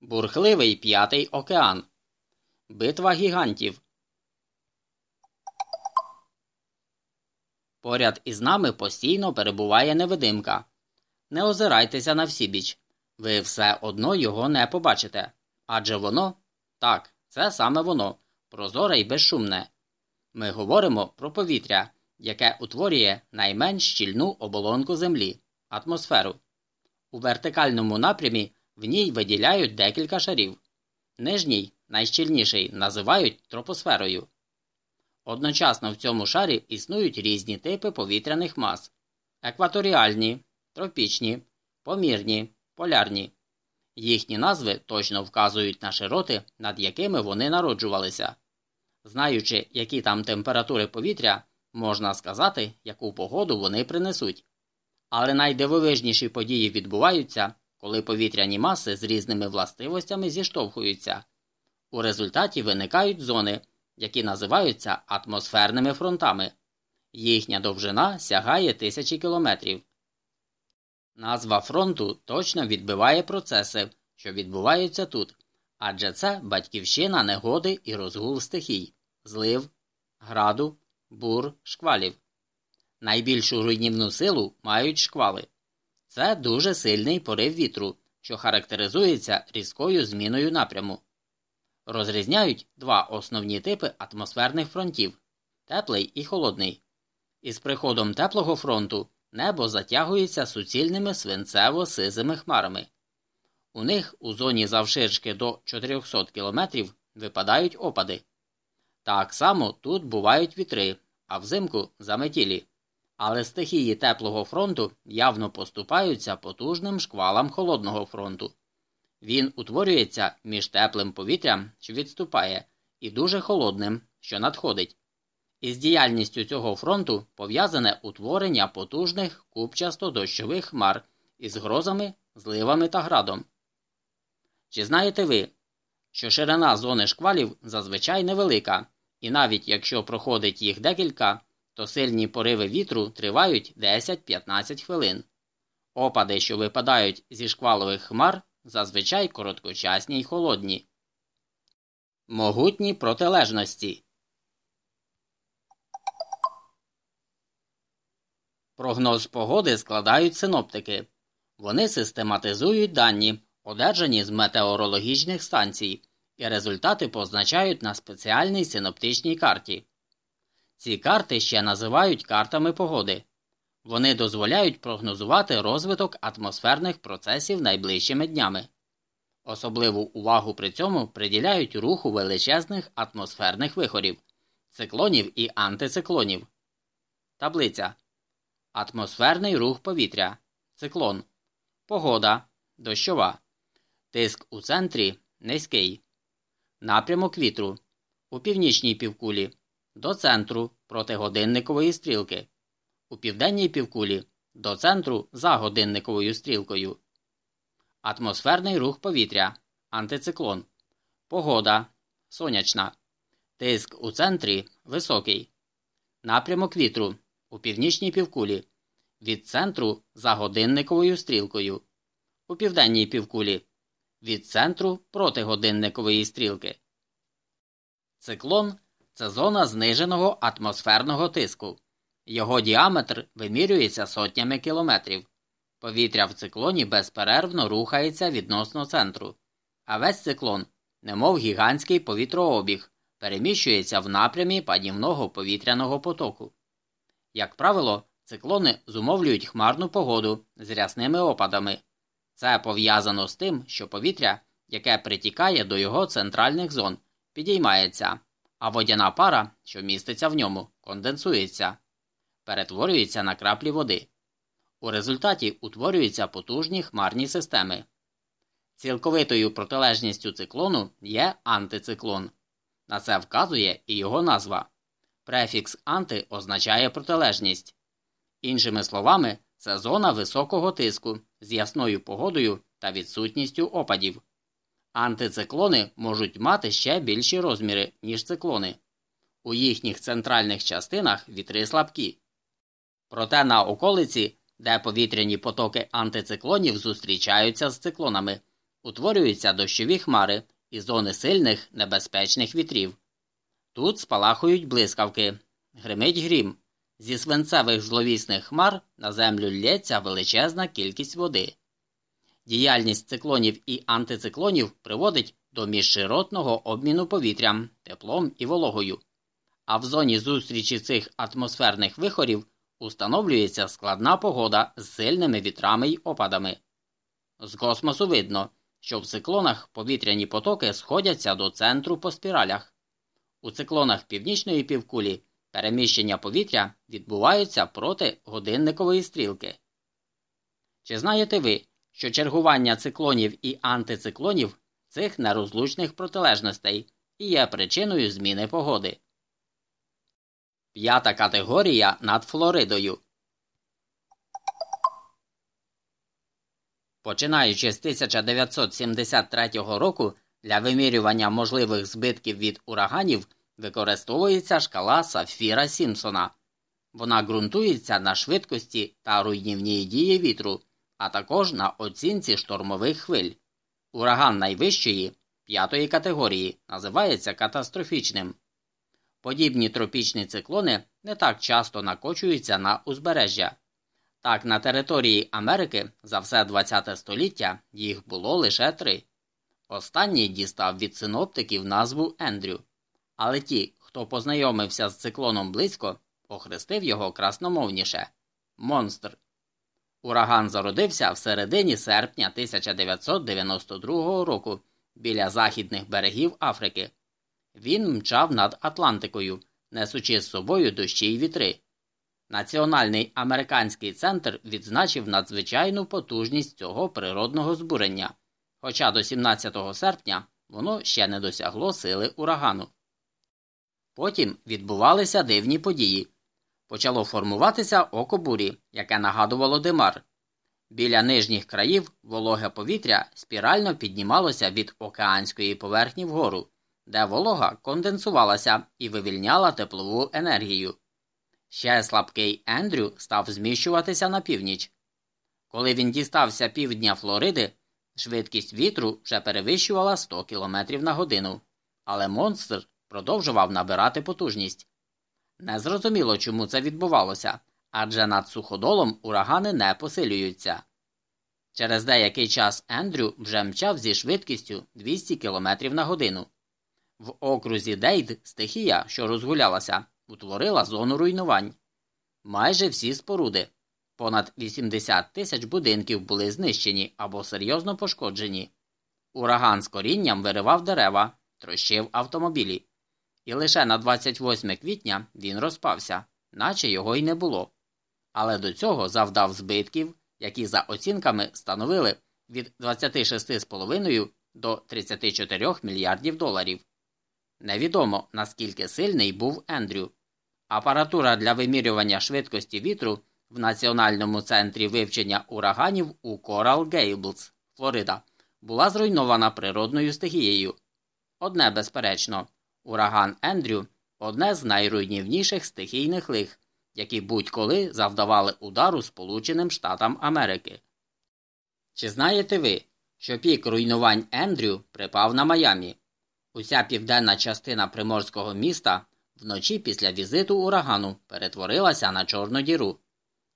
Бурхливий п'ятий океан. Битва гігантів. Поряд із нами постійно перебуває невидимка. Не озирайтеся на всібіч. Ви все одно його не побачите. Адже воно так, це саме воно, прозоре і безшумне. Ми говоримо про повітря, яке утворює найменш щільну оболонку Землі атмосферу. У вертикальному напрямі в ній виділяють декілька шарів. Нижній, найщільніший, називають тропосферою. Одночасно в цьому шарі існують різні типи повітряних мас екваторіальні, тропічні, помірні, полярні. Їхні назви точно вказують на широти, над якими вони народжувалися. Знаючи, які там температури повітря, можна сказати, яку погоду вони принесуть. Але найдивовижніші події відбуваються, коли повітряні маси з різними властивостями зіштовхуються. У результаті виникають зони, які називаються атмосферними фронтами. Їхня довжина сягає тисячі кілометрів. Назва фронту точно відбиває процеси, що відбуваються тут, адже це батьківщина негоди і розгул стихій, злив, граду, бур, шквалів. Найбільшу руйнівну силу мають шквали. Це дуже сильний порив вітру, що характеризується різкою зміною напряму. Розрізняють два основні типи атмосферних фронтів теплий і холодний. Із приходом теплого фронту небо затягується суцільними свинцево-сизими хмарами. У них у зоні завширшки до 400 км випадають опади. Так само тут бувають вітри, а взимку заметілі. Але стихії теплого фронту явно поступаються потужним шквалам холодного фронту. Він утворюється між теплим повітрям, що відступає, і дуже холодним, що надходить. Із діяльністю цього фронту пов'язане утворення потужних купчасто-дощових хмар із грозами, зливами та градом. Чи знаєте ви, що ширина зони шквалів зазвичай невелика, і навіть якщо проходить їх декілька, то сильні пориви вітру тривають 10-15 хвилин. Опади, що випадають зі шквалових хмар, зазвичай короткочасні й холодні. Могутні протилежності. Прогноз погоди складають синоптики. Вони систематизують дані, одержані з метеорологічних станцій, і результати позначають на спеціальній синоптичній карті. Ці карти ще називають картами погоди. Вони дозволяють прогнозувати розвиток атмосферних процесів найближчими днями. Особливу увагу при цьому приділяють руху величезних атмосферних вихорів, циклонів і антициклонів. Таблиця Атмосферний рух повітря. Циклон. Погода. Дощова. Тиск у центрі низький. Напрямок вітру. У північній півкулі. До центру проти годинникової стрілки. У південній півкулі. До центру за годинниковою стрілкою. Атмосферний рух повітря. Антициклон. Погода. Сонячна. Тиск у центрі високий. Напрямок вітру у північній півкулі, від центру за годинниковою стрілкою, у південній півкулі, від центру проти годинникової стрілки. Циклон це зона зниженого атмосферного тиску. Його діаметр вимірюється сотнями кілометрів. Повітря в циклоні безперервно рухається відносно центру, а весь циклон, немов гігантський повітрообіг, переміщується в напрямі падівного повітряного потоку. Як правило, циклони зумовлюють хмарну погоду з рясними опадами. Це пов'язано з тим, що повітря, яке притікає до його центральних зон, підіймається, а водяна пара, що міститься в ньому, конденсується, перетворюється на краплі води. У результаті утворюються потужні хмарні системи. Цілковитою протилежністю циклону є антициклон. На це вказує і його назва. Префікс анти означає протилежність. Іншими словами, це зона високого тиску з ясною погодою та відсутністю опадів. Антициклони можуть мати ще більші розміри, ніж циклони. У їхніх центральних частинах вітри слабкі. Проте на околиці, де повітряні потоки антициклонів зустрічаються з циклонами, утворюються дощові хмари і зони сильних небезпечних вітрів. Тут спалахують блискавки, гримить грім. Зі свинцевих зловісних хмар на землю лється величезна кількість води. Діяльність циклонів і антициклонів приводить до міжширотного обміну повітрям, теплом і вологою. А в зоні зустрічі цих атмосферних вихорів установлюється складна погода з сильними вітрами й опадами. З космосу видно, що в циклонах повітряні потоки сходяться до центру по спіралях. У циклонах північної півкулі переміщення повітря відбуваються проти годинникової стрілки. Чи знаєте ви, що чергування циклонів і антициклонів цих нерозлучних протилежностей і є причиною зміни погоди? П'ята категорія над Флоридою. Починаючи з 1973 року для вимірювання можливих збитків від ураганів використовується шкала Сафіра Сімпсона. Вона ґрунтується на швидкості та руйнівній дії вітру, а також на оцінці штормових хвиль. Ураган найвищої п'ятої категорії називається катастрофічним. Подібні тропічні циклони не так часто накочуються на узбережжя. Так, на території Америки за все ХХ століття їх було лише три. Останній дістав від синоптиків назву Ендрю, але ті, хто познайомився з циклоном близько, охрестив його красномовніше Монстр. Ураган зародився в середині серпня 1992 року біля західних берегів Африки. Він мчав над Атлантикою, несучи з собою дощі й вітри. Національний американський центр відзначив надзвичайну потужність цього природного збурення, хоча до 17 серпня воно ще не досягло сили урагану. Потім відбувалися дивні події. Почало формуватися око бурі, яке нагадувало димар. Біля нижніх країв вологе повітря спірально піднімалося від океанської поверхні вгору, де волога конденсувалася і вивільняла теплову енергію. Ще слабкий Ендрю став зміщуватися на північ. Коли він дістався півдня Флориди, швидкість вітру вже перевищувала 100 км на годину, але монстр продовжував набирати потужність. Незрозуміло, чому це відбувалося, адже над суходолом урагани не посилюються. Через деякий час Ендрю вже мчав зі швидкістю 200 км на годину. В окрузі Дейд стихія, що розгулялася, утворила зону руйнувань. Майже всі споруди, понад 80 тисяч будинків були знищені або серйозно пошкоджені. Ураган з корінням виривав дерева, трощив автомобілі. І лише на 28 квітня він розпався, наче його й не було. Але до цього завдав збитків, які за оцінками становили від 26,5 до 34 мільярдів доларів. Невідомо наскільки сильний був Ендрю. Апаратура для вимірювання швидкості вітру в Національному центрі вивчення ураганів у Корал Гейблс, Флорида, була зруйнована природною стихією. Одне безперечно, ураган Ендрю одне з найруйнівніших стихійних лих, які будь-коли завдавали удару Сполученим Штатам Америки. Чи знаєте ви, що пік руйнувань Ендрю припав на Майамі? Уся південна частина приморського міста вночі після візиту урагану перетворилася на Чорну діру.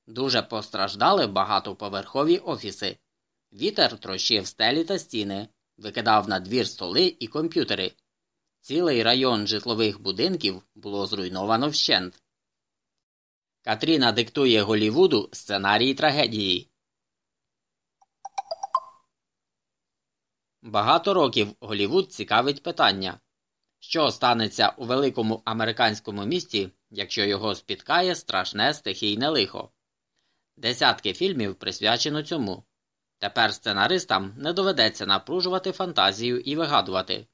Дуже постраждали багатоповерхові офіси. Вітер трощив стелі та стіни, викидав на двір столи і комп'ютери. Цілий район житлових будинків було зруйновано вщент. Катріна диктує Голівуду сценарій трагедії. Багато років Голівуд цікавить питання, що станеться у великому американському місті, якщо його спіткає страшне стихійне лихо. Десятки фільмів присвячено цьому. Тепер сценаристам не доведеться напружувати фантазію і вигадувати.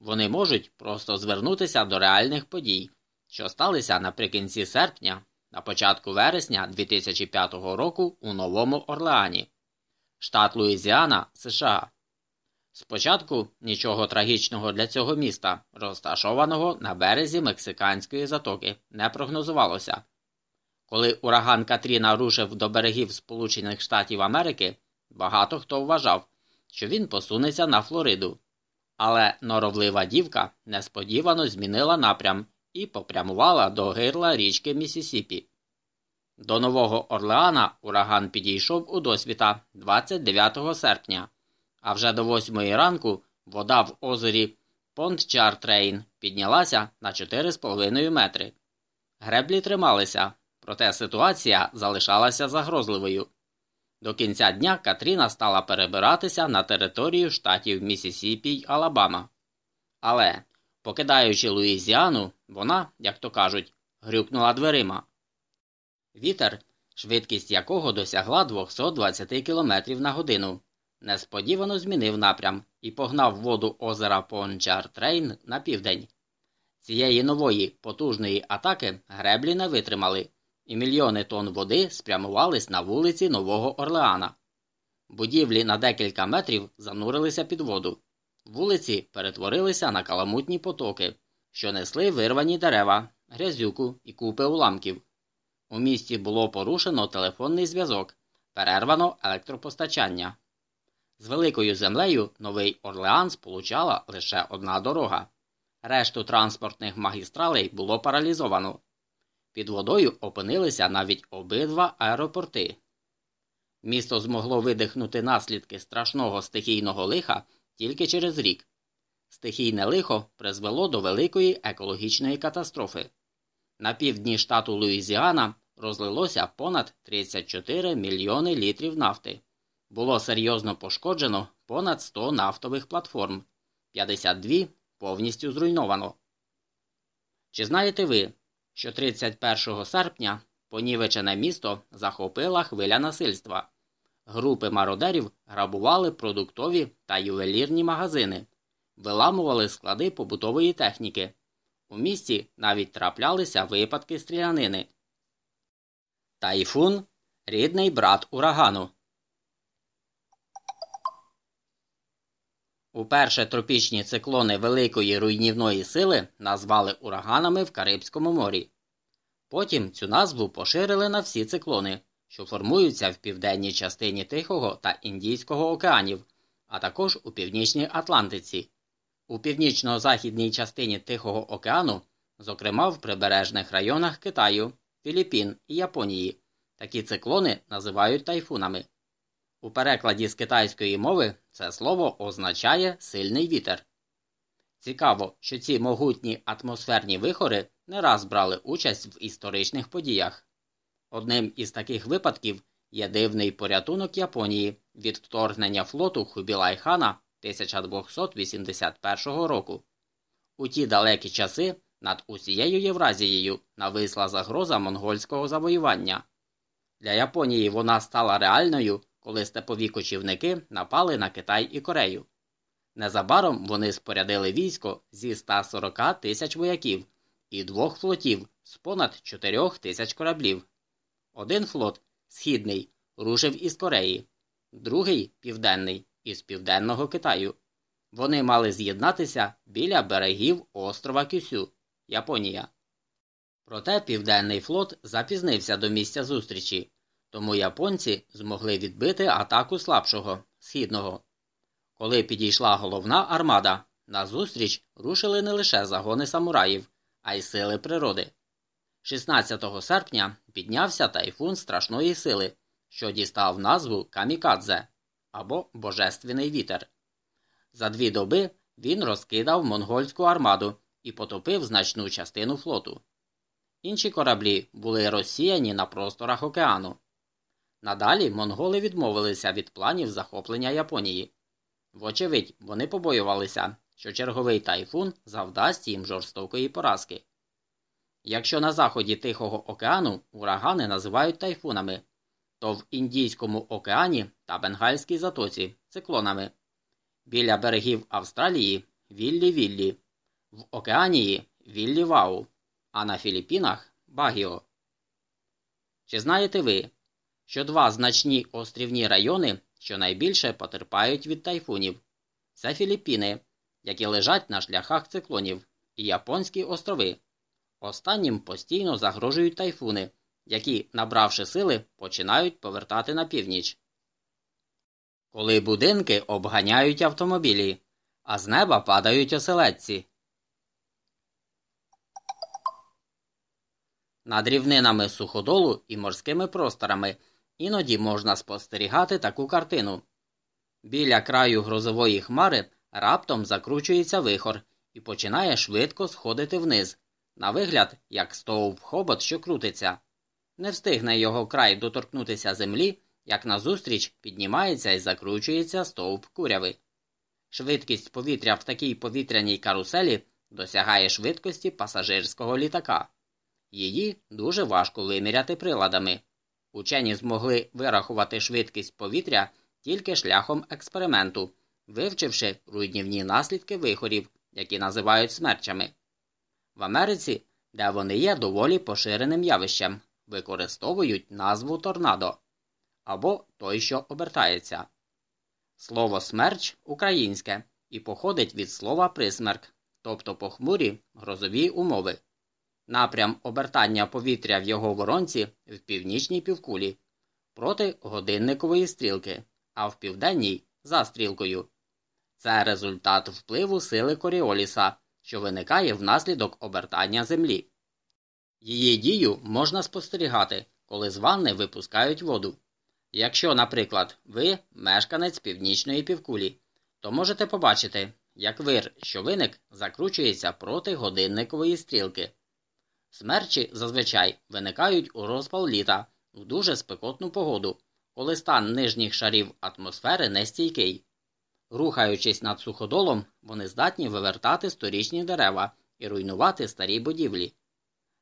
Вони можуть просто звернутися до реальних подій, що сталися наприкінці серпня, на початку вересня 2005 року у Новому Орлеані, штат Луїзіана, США. Спочатку нічого трагічного для цього міста, розташованого на березі Мексиканської затоки, не прогнозувалося. Коли ураган Катріна рушив до берегів Сполучених Штатів Америки, багато хто вважав, що він посунеться на Флориду. Але норовлива дівка несподівано змінила напрям і попрямувала до гирла річки Місісіпі. До Нового Орлеана ураган підійшов у досвіта 29 серпня, а вже до 8 ранку вода в озері Понтчартрейн піднялася на 4,5 метри. Греблі трималися, проте ситуація залишалася загрозливою. До кінця дня Катріна стала перебиратися на територію штатів Місісіпі й Алабама. Але, покидаючи Луїзіану, вона, як то кажуть, грюкнула дверима. Вітер, швидкість якого досягла 220 км на годину, несподівано змінив напрям і погнав воду озера Пончар-Трейн на південь. Цієї нової потужної атаки греблі не витримали, і мільйони тонн води спрямувались на вулиці Нового Орлеана. Будівлі на декілька метрів занурилися під воду. Вулиці перетворилися на каламутні потоки, що несли вирвані дерева, грязюку і купи уламків. У місті було порушено телефонний зв'язок, перервано електропостачання. З великою землею Новий Орлеан сполучала лише одна дорога. Решту транспортних магістралей було паралізовано. Під водою опинилися навіть обидва аеропорти. Місто змогло видихнути наслідки страшного стихійного лиха тільки через рік. Стихійне лихо призвело до великої екологічної катастрофи. На півдні штату Луїзіана розлилося понад 34 мільйони літрів нафти. Було серйозно пошкоджено понад 100 нафтових платформ, 52 повністю зруйновано. Чи знаєте ви, що 31 серпня понівечене місто захопила хвиля насильства? Групи мародерів грабували продуктові та ювелірні магазини, виламували склади побутової техніки. У місті навіть траплялися випадки стрілянини. Тайфун рідний брат урагану. Уперше тропічні циклони великої руйнівної сили назвали ураганами в Карибському морі. Потім цю назву поширили на всі циклони, що формуються в південній частині Тихого та Індійського океанів, а також у північній Атлантиці. У північно-західній частині Тихого океану, зокрема в прибережних районах Китаю, Філіппін і Японії, такі циклони називають тайфунами. У перекладі з китайської мови це слово означає сильний вітер. Цікаво, що ці могутні атмосферні вихори не раз брали участь в історичних подіях. Одним із таких випадків є дивний порятунок Японії від вторгнення флоту Хубілайхана 1281 року. У ті далекі часи над усією Євразією нависла загроза монгольського завоювання. Для Японії вона стала реальною коли степові кочівники напали на Китай і Корею. Незабаром вони спорядили військо зі 140 тисяч вояків і двох флотів з понад 4 тисяч кораблів. Один флот східний рушив із Кореї, другий південний із Південного Китаю. Вони мали з'єднатися біля берегів острова Кюсю, Японія. Проте Південний флот запізнився до місця зустрічі тому японці змогли відбити атаку слабшого східного. Коли підійшла головна армада, назустріч рушили не лише загони самураїв, а й сили природи. 16 серпня піднявся тайфун страшної сили, що дістав назву Камікадзе або Божественний вітер. За дві доби він розкидав монгольську армаду і потопив значну частину флоту. Інші кораблі були розсіяні на просторах океану. Надалі монголи відмовилися від планів захоплення Японії. Вочевидь, вони побоювалися, що черговий тайфун завдасть їм жорстокої поразки. Якщо на заході Тихого океану урагани називають тайфунами, то в Індійському океані та Бенгальській затоці циклонами, біля берегів Австралії Віллі Віллі, в Океанії Віллі Вау, а на Філіппінах Багіо. Чи знаєте ви, що два значні острівні райони щонайбільше потерпають від тайфунів це Філіппіни, які лежать на шляхах циклонів, і Японські острови. Останнім постійно загрожують тайфуни, які, набравши сили, починають повертати на північ. коли будинки обганяють автомобілі, а з неба падають оселедці. Над рівнинами суходолу і морськими просторами іноді можна спостерігати таку картину. Біля краю грозової хмари раптом закручується вихор і починає швидко сходити вниз, на вигляд, як стовп хобот, що крутиться. Не встигне його край доторкнутися землі, як назустріч піднімається і закручується стовп куряви. Швидкість повітря в такій повітряній каруселі досягає швидкості пасажирського літака. Її дуже важко виміряти приладами. Учені змогли вирахувати швидкість повітря тільки шляхом експерименту, вивчивши руйнівні наслідки вихорів, які називають смерчами. В Америці, де вони є доволі поширеним явищем, використовують назву торнадо або той, що обертається. Слово смерч українське і походить від слова присмерк, тобто похмурі грозові умови. Напрям обертання повітря в його воронці в північній півкулі проти годинникової стрілки, а в південній за стрілкою. Це результат впливу сили Коріоліса, що виникає внаслідок обертання Землі. Її дію можна спостерігати, коли з ванни випускають воду. Якщо, наприклад, ви мешканець північної півкулі, то можете побачити, як вир, що виник, закручується проти годинникової стрілки. Смерчі зазвичай виникають у розпал літа в дуже спекотну погоду, коли стан нижніх шарів атмосфери нестійкий. Рухаючись над суходолом, вони здатні вивертати сторічні дерева і руйнувати старі будівлі.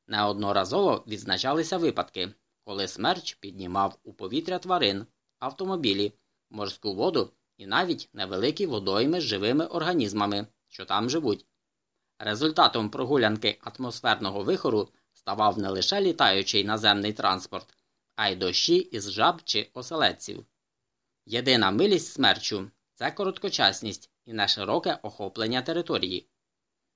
Неодноразово відзначалися випадки, коли смерч піднімав у повітря тварин, автомобілі, морську воду і навіть невеликі водойми з живими організмами, що там живуть. Результатом прогулянки атмосферного вихору ставав не лише літаючий наземний транспорт, а й дощі із жаб чи оселедців. Єдина милість смерчу це короткочасність і нешироке охоплення території.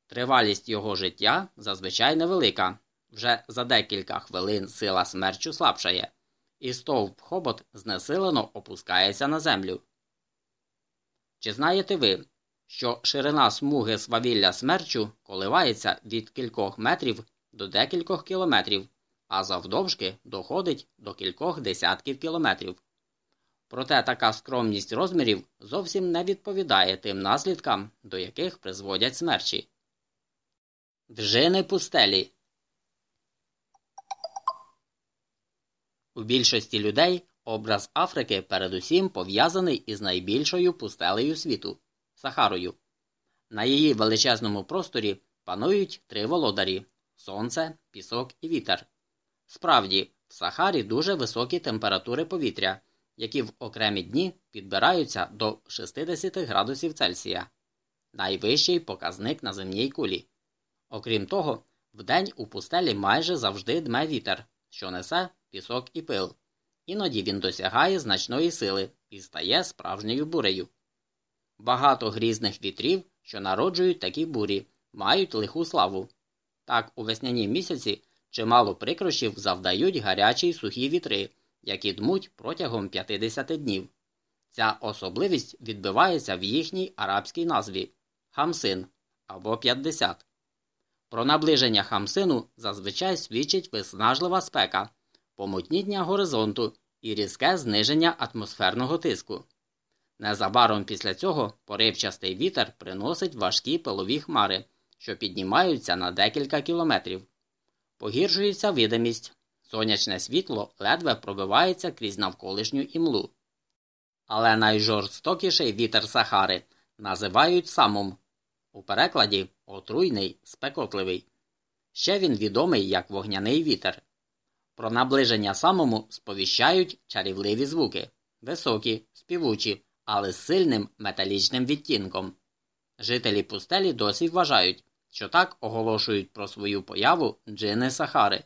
Тривалість його життя зазвичай невелика, вже за декілька хвилин сила смерчу слабшає, і стовп хобот знесилено опускається на землю. Чи знаєте ви, що ширина смуги свавілля смерчу коливається від кількох метрів до декількох кілометрів, а завдовжки доходить до кількох десятків кілометрів? Проте така скромність розмірів зовсім не відповідає тим наслідкам, до яких призводять смерчі. Вжини пустелі У більшості людей образ Африки передусім пов'язаний із найбільшою пустелею світу Сахарою. На її величезному просторі панують три володарі сонце, пісок і вітер. Справді, в Сахарі дуже високі температури повітря, які в окремі дні підбираються до 60 градусів Цельсія, найвищий показник на земній кулі. Окрім того, вдень у пустелі майже завжди дме вітер, що несе пісок і пил. Іноді він досягає значної сили і стає справжньою бурею. Багато грізних вітрів, що народжують такі бурі, мають лиху славу. Так, у весняні місяці чимало прикрощів завдають гарячі й сухі вітри, які дмуть протягом 50 днів. Ця особливість відбивається в їхній арабській назві хамсин або 50. Про наближення хамсину зазвичай свідчить виснажлива спека, помутніння горизонту і різке зниження атмосферного тиску. Незабаром після цього поривчастий вітер приносить важкі пилові хмари, що піднімаються на декілька кілометрів. Погіршується видимість, сонячне світло ледве пробивається крізь навколишню імлу. Але найжорстокіший вітер Сахари називають самом, у перекладі отруйний, спекотливий. Ще він відомий як вогняний вітер. Про наближення самому сповіщають чарівливі звуки, високі, співучі, але з сильним металічним відтінком. Жителі пустелі досі вважають, що так оголошують про свою появу джини Сахари.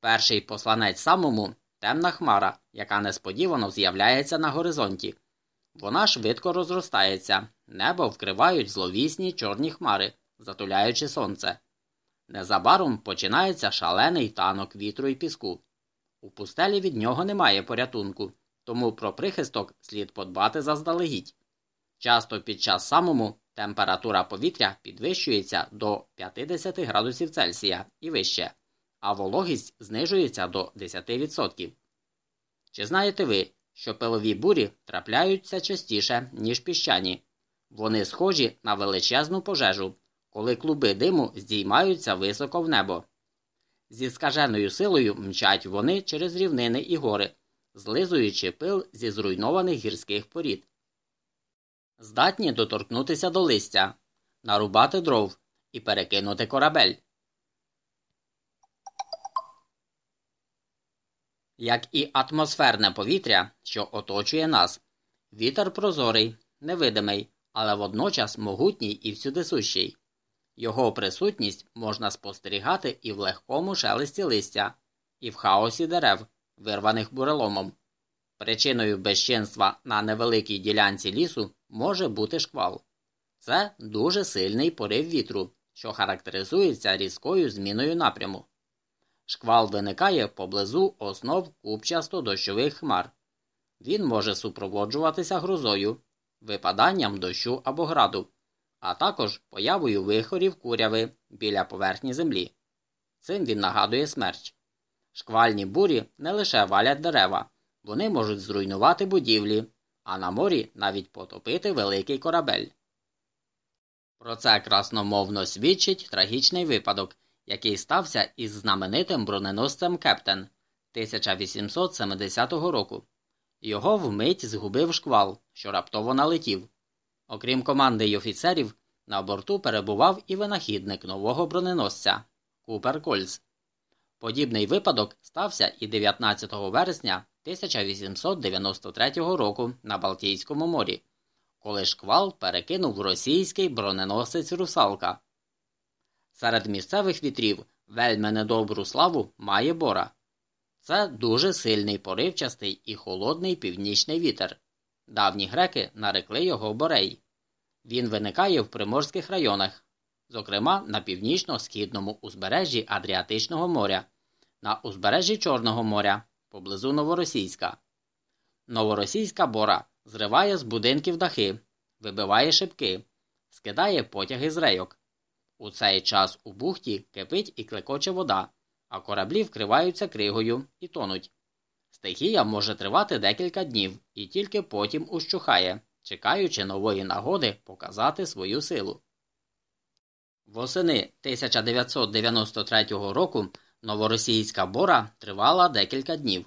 Перший посланець самому темна хмара, яка несподівано з'являється на горизонті. Вона швидко розростається, небо вкривають зловісні чорні хмари, затуляючи сонце. Незабаром починається шалений танок вітру і піску. У пустелі від нього немає порятунку, тому про прихисток слід подбати заздалегідь. Часто під час самому температура повітря підвищується до 50 градусів Цельсія і вище, а вологість знижується до 10%. Чи знаєте ви, що пилові бурі трапляються частіше, ніж піщані? Вони схожі на величезну пожежу, коли клуби диму здіймаються високо в небо. Зі скаженою силою мчать вони через рівнини і гори, злизуючи пил зі зруйнованих гірських порід. Здатні доторкнутися до листя, нарубати дров і перекинути корабель. Як і атмосферне повітря, що оточує нас, вітер прозорий, невидимий, але водночас могутній і всюдисущий. Його присутність можна спостерігати і в легкому шелесті листя, і в хаосі дерев, вирваних буреломом. Причиною безчинства на невеликій ділянці лісу може бути шквал. Це дуже сильний порив вітру, що характеризується різкою зміною напряму. Шквал виникає поблизу основ купчасто дощових хмар. Він може супроводжуватися грозою, випаданням дощу або граду, а також появою вихорів куряви біля поверхні землі. Цим він нагадує смерч. Шквальні бурі не лише валять дерева, вони можуть зруйнувати будівлі, а на морі навіть потопити великий корабель. Про це красномовно свідчить трагічний випадок, який стався із знаменитим броненосцем Кептен 1870 року. Його вмить згубив шквал, що раптово налетів. Окрім команди й офіцерів, на борту перебував і винахідник нового броненосця Купер Кольц. Подібний випадок стався і 19 вересня 1893 року на Балтійському морі, коли шквал перекинув російський броненосець Русалка. Серед місцевих вітрів вельми недобру славу має бора. Це дуже сильний поривчастий і холодний північний вітер. Давні греки нарекли його борей. Він виникає в приморських районах, зокрема на північно-східному узбережжі Адріатичного моря, на узбережжі Чорного моря поблизу Новоросійська. Новоросійська бора зриває з будинків дахи, вибиває шибки, скидає потяги з рейок. У цей час у бухті кипить і клекоче вода, а кораблі вкриваються кригою і тонуть. Стихія може тривати декілька днів і тільки потім ущухає, чекаючи нової нагоди показати свою силу. Восени 1993 року новоросійська бора тривала декілька днів.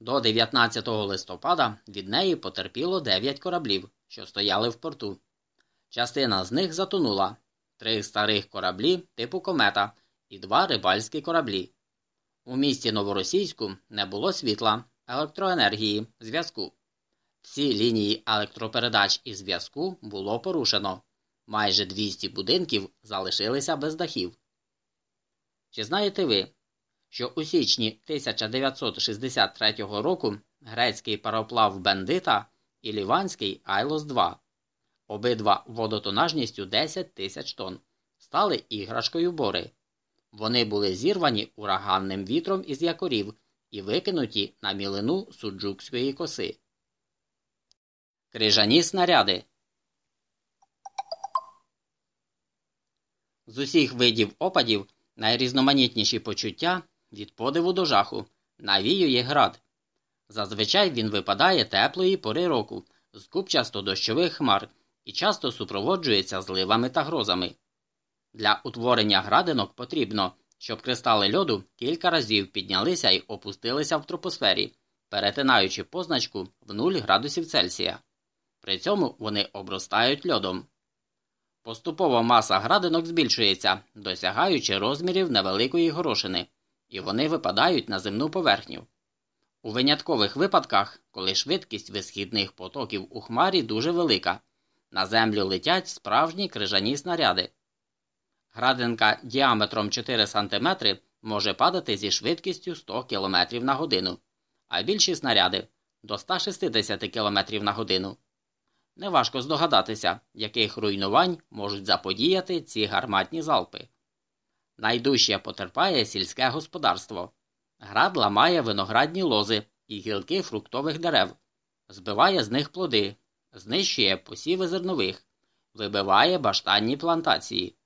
До 19 листопада від неї потерпіло 9 кораблів, що стояли в порту. Частина з них затонула три старих кораблі типу комета і два рибальські кораблі. У місті Новоросійську не було світла, електроенергії, зв'язку. Всі лінії електропередач і зв'язку було порушено. Майже 200 будинків залишилися без дахів. Чи знаєте ви, що у січні 1963 року грецький пароплав Бендита і ліванський Айлос 2, обидва водотонажністю 10 тисяч тонн, стали іграшкою бори. Вони були зірвані ураганним вітром із якорів і викинуті на мілину суджукської коси. Крижані снаряди. З усіх видів опадів найрізноманітніші почуття від подиву до жаху навіює град. Зазвичай він випадає теплої пори року з купчасто дощових хмар і часто супроводжується зливами та грозами. Для утворення градинок потрібно, щоб кристали льоду кілька разів піднялися і опустилися в тропосфері, перетинаючи позначку в 0 градусів Цельсія. При цьому вони обростають льодом. Поступово маса градинок збільшується, досягаючи розмірів невеликої горошини, і вони випадають на земну поверхню. У виняткових випадках, коли швидкість висхідних потоків у хмарі дуже велика, на землю летять справжні крижані снаряди. Градинка діаметром 4 см може падати зі швидкістю 100 км на годину, а більші снаряди до 160 км на годину. Неважко здогадатися, яких руйнувань можуть заподіяти ці гарматні залпи. Найдужче потерпає сільське господарство. Град ламає виноградні лози і гілки фруктових дерев, збиває з них плоди, знищує посіви зернових, вибиває баштанні плантації.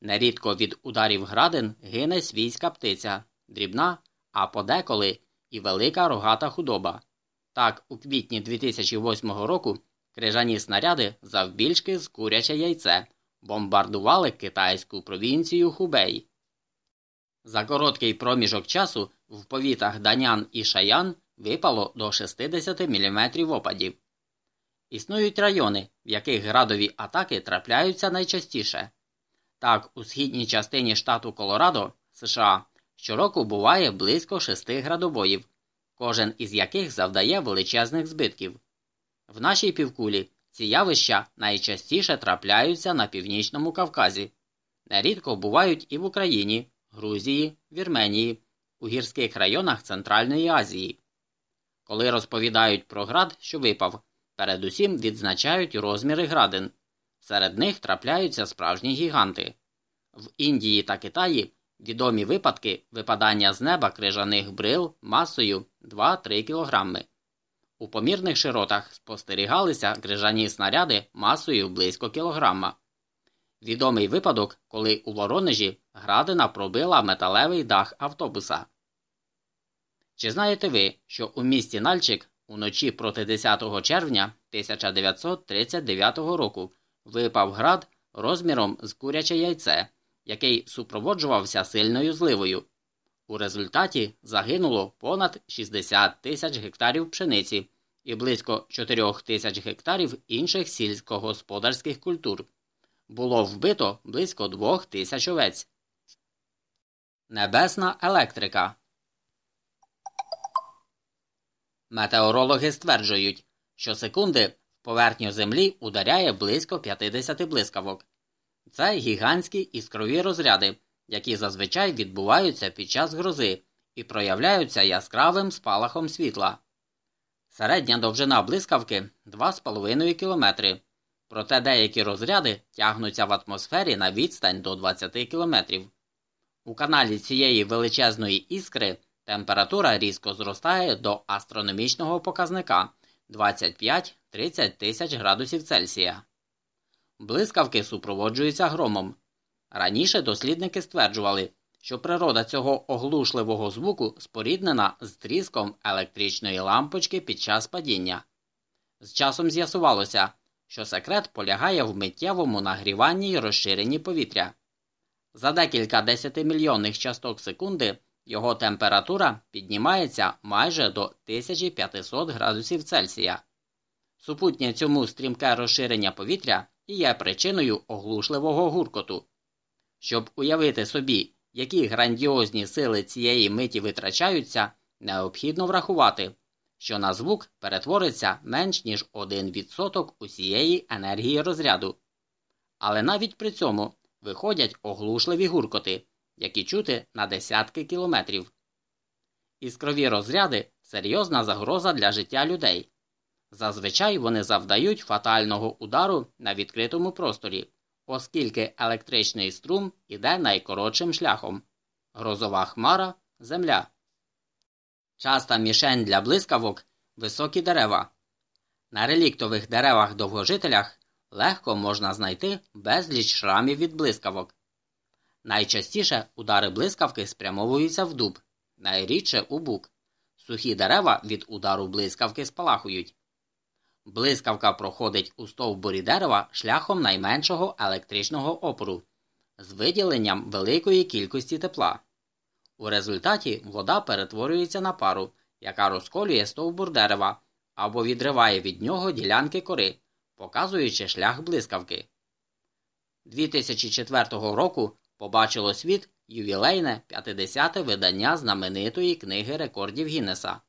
Нерідко від ударів градин гине свійська птиця, дрібна, а подеколи і велика рогата худоба. Так, у квітні 2008 року крижані снаряди завбільшки з куряче яйце бомбардували китайську провінцію Хубей. За короткий проміжок часу в повітах Данян і Шаян випало до 60 мм опадів. Існують райони, в яких градові атаки трапляються найчастіше. Так, у східній частині штату Колорадо, США, щороку буває близько шести градобоїв, кожен із яких завдає величезних збитків. В нашій півкулі ці явища найчастіше трапляються на північному Кавказі, нерідко бувають і в Україні, Грузії, Вірменії, у гірських районах Центральної Азії. Коли розповідають про град, що випав, передусім відзначають розміри градин. Серед них трапляються справжні гіганти. В Індії та Китаї відомі випадки випадання з неба крижаних брил масою 2-3 кг. У помірних широтах спостерігалися крижані снаряди масою близько кілограма. Відомий випадок, коли у Воронежі градина пробила металевий дах автобуса. Чи знаєте ви, що у місті Нальчик уночі проти 10 червня 1939 року випав град розміром з куряче яйце, який супроводжувався сильною зливою. У результаті загинуло понад 60 тисяч гектарів пшениці і близько 4 тисяч гектарів інших сільськогосподарських культур. Було вбито близько 2 тисяч овець. Небесна електрика. Метеорологи стверджують, що секунди в поверхню Землі ударяє близько 50 блискавок. Це гігантські іскрові розряди, які зазвичай відбуваються під час грози і проявляються яскравим спалахом світла. Середня довжина блискавки 2,5 км, проте деякі розряди тягнуться в атмосфері на відстань до 20 км. У каналі цієї величезної іскри температура різко зростає до астрономічного показника 25-30 тисяч градусів Цельсія. Блискавки супроводжуються громом. Раніше дослідники стверджували, що природа цього оглушливого звуку споріднена з тріском електричної лампочки під час падіння. З часом з'ясувалося, що секрет полягає в миттєвому нагріванні й розширенні повітря. За декілька десятимільйонних часток секунди його температура піднімається майже до 1500 градусів Цельсія. Супутнє цьому стрімке розширення повітря і є причиною оглушливого гуркоту. Щоб уявити собі, які грандіозні сили цієї миті витрачаються, необхідно врахувати, що на звук перетвориться менш ніж 1% усієї енергії розряду. Але навіть при цьому виходять оглушливі гуркоти, які чути на десятки кілометрів. Іскрові розряди серйозна загроза для життя людей. Зазвичай вони завдають фатального удару на відкритому просторі, оскільки електричний струм іде найкоротшим шляхом грозова хмара земля. Часта мішень для блискавок високі дерева. На реліктових деревах довгожителях легко можна знайти безліч шрамів від блискавок. Найчастіше удари блискавки спрямовуються в дуб, найрідше у бук. Сухі дерева від удару блискавки спалахують. Блискавка проходить у стовбурі дерева шляхом найменшого електричного опору з виділенням великої кількості тепла. У результаті вода перетворюється на пару, яка розколює стовбур дерева або відриває від нього ділянки кори, показуючи шлях блискавки. 2004 року побачило світ ювілейне 50-те видання знаменитої книги рекордів Гіннеса.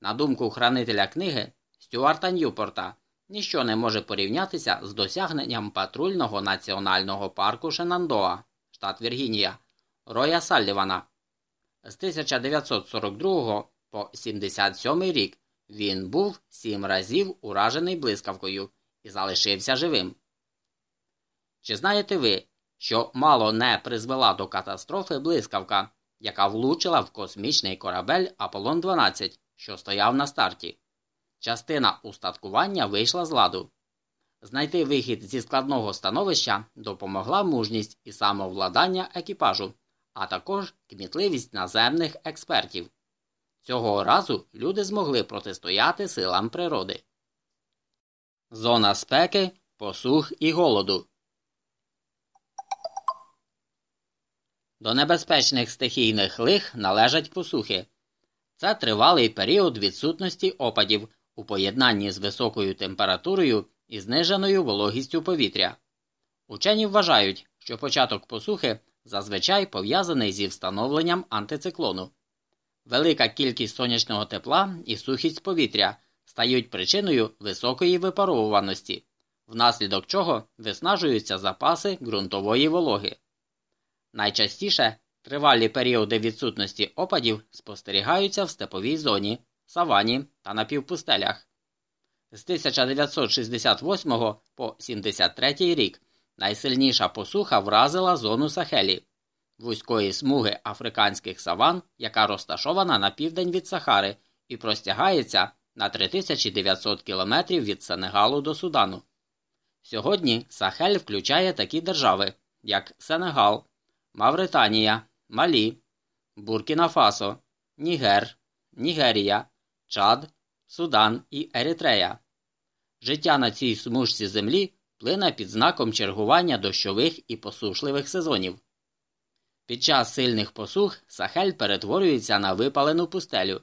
На думку хранителя книги Стюарта Ньюпорта, ніщо не може порівнятися з досягненням патрульного національного парку Шенандоа, штат Віргінія, Роя Саллівана. З 1942 по 77 рік він був сім разів уражений блискавкою і залишився живим. Чи знаєте ви, що мало не призвела до катастрофи блискавка, яка влучила в космічний корабель Аполлон 12 що стояв на старті. Частина устаткування вийшла з ладу. Знайти вихід зі складного становища допомогла мужність і самовладання екіпажу, а також кмітливість наземних експертів. Цього разу люди змогли протистояти силам природи. Зона спеки, посух і голоду. До небезпечних стихійних лих належать посухи. Це тривалий період відсутності опадів у поєднанні з високою температурою і зниженою вологістю повітря. Учені вважають, що початок посухи зазвичай пов'язаний зі встановленням антициклону. Велика кількість сонячного тепла і сухість повітря стають причиною високої випаровуваності, внаслідок чого виснажуються запаси ґрунтової вологи. Найчастіше тривалі періоди відсутності опадів спостерігаються в степовій зоні, савані та напівпустелях. З 1968 по 73 рік найсильніша посуха вразила зону Сахелі, вузької смуги африканських саван, яка розташована на південь від Сахари і простягається на 3900 кілометрів від Сенегалу до Судану. Сьогодні Сахель включає такі держави, як Сенегал, Мавританія, Малі, Буркіна Фасо, Нігер, Нігерія, Чад, Судан і Еритрея. Життя на цій смужці землі плине під знаком чергування дощових і посушливих сезонів. Під час сильних посух Сахель перетворюється на випалену пустелю.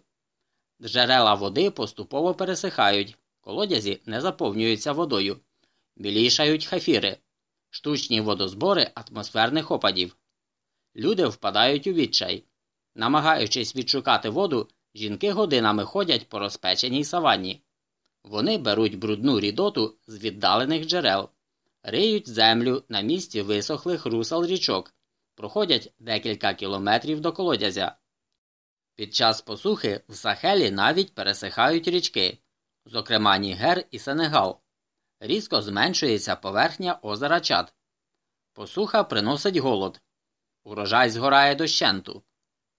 Джерела води поступово пересихають, колодязі не заповнюються водою, білішають хафіри, штучні водозбори атмосферних опадів. Люди впадають у відчай. Намагаючись відшукати воду, жінки годинами ходять по розпеченій саванні. Вони беруть брудну рідоту з віддалених джерел, риють землю на місці висохлих русел річок, проходять декілька кілометрів до колодязя. Під час посухи в Сахелі навіть пересихають річки, зокрема Нігер і Сенегал. Різко зменшується поверхня озера Чад. Посуха приносить голод. Урожай згорає дощенту.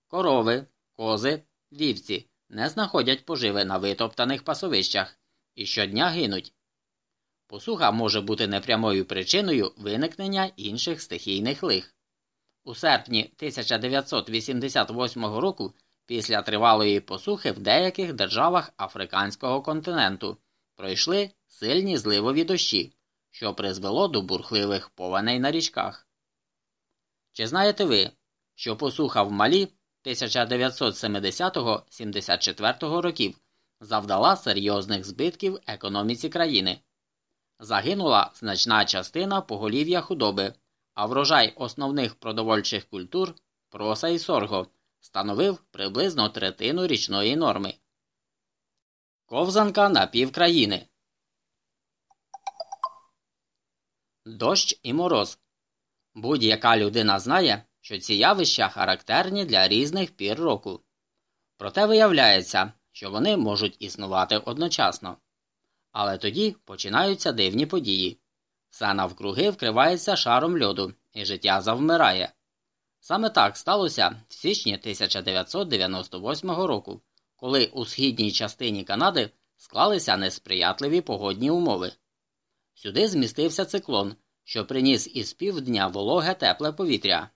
Корови, кози, вівці не знаходять поживи на витоптаних пасовищах і щодня гинуть. Посуха може бути непрямою причиною виникнення інших стихійних лих. У серпні 1988 року, після тривалої посухи в деяких державах африканського континенту пройшли сильні зливові дощі, що призвело до бурхливих повеней на річках. Чи знаєте ви, що посуха в Малі 1970-74 років завдала серйозних збитків економіці країни? Загинула значна частина поголів'я худоби, а врожай основних продовольчих культур проса і сорго становив приблизно третину річної норми. Ковзанка на півкраїни. Дощ і мороз. Будь-яка людина знає, що ці явища характерні для різних пір року. Проте виявляється, що вони можуть існувати одночасно. Але тоді починаються дивні події. Все навкруги вкривається шаром льоду, і життя завмирає. Саме так сталося в січні 1998 року, коли у східній частині Канади склалися несприятливі погодні умови. Сюди змістився циклон, що приніс із півдня вологе тепле повітря.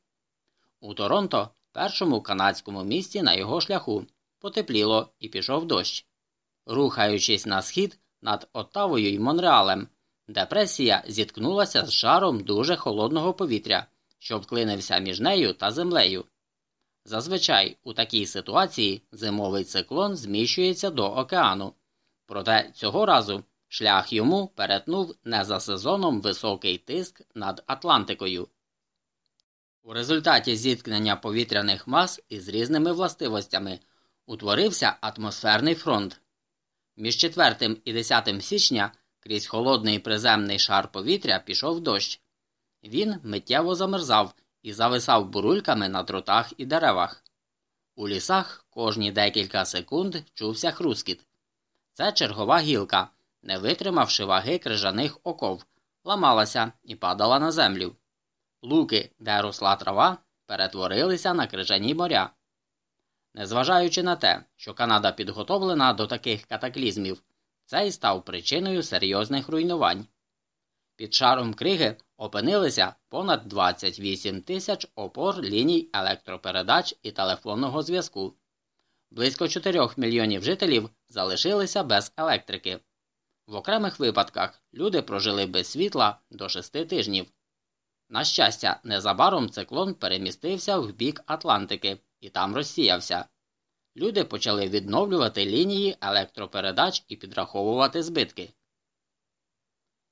У Торонто, першому канадському місті на його шляху, потепліло і пішов дощ. Рухаючись на схід над Оттавою й Монреалем, депресія зіткнулася з шаром дуже холодного повітря, що вклинився між нею та землею. Зазвичай у такій ситуації зимовий циклон зміщується до океану, проте цього разу шлях йому перетнув не за сезоном високий тиск над Атлантикою. У результаті зіткнення повітряних мас із різними властивостями утворився атмосферний фронт. Між 4 і 10 січня крізь холодний приземний шар повітря пішов дощ. Він миттєво замерзав і зависав бурульками на дротах і деревах. У лісах кожні декілька секунд чувся хрускіт. Це чергова гілка, не витримавши ваги крижаних оков, ламалася і падала на землю. Луки, де росла трава, перетворилися на крижані моря. Незважаючи на те, що Канада підготовлена до таких катаклізмів, це й став причиною серйозних руйнувань. Під шаром криги опинилися понад 28 тисяч опор ліній електропередач і телефонного зв'язку. Близько 4 мільйонів жителів залишилися без електрики. В окремих випадках люди прожили без світла до 6 тижнів. На щастя, незабаром циклон перемістився в бік Атлантики і там розсіявся. Люди почали відновлювати лінії електропередач і підраховувати збитки.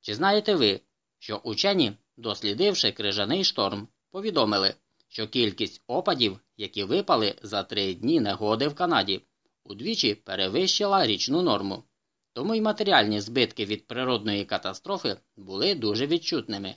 Чи знаєте ви, що учені, дослідивши крижаний шторм, повідомили, що кількість опадів, які випали за три дні негоди в Канаді, удвічі перевищила річну норму, тому й матеріальні збитки від природної катастрофи були дуже відчутними.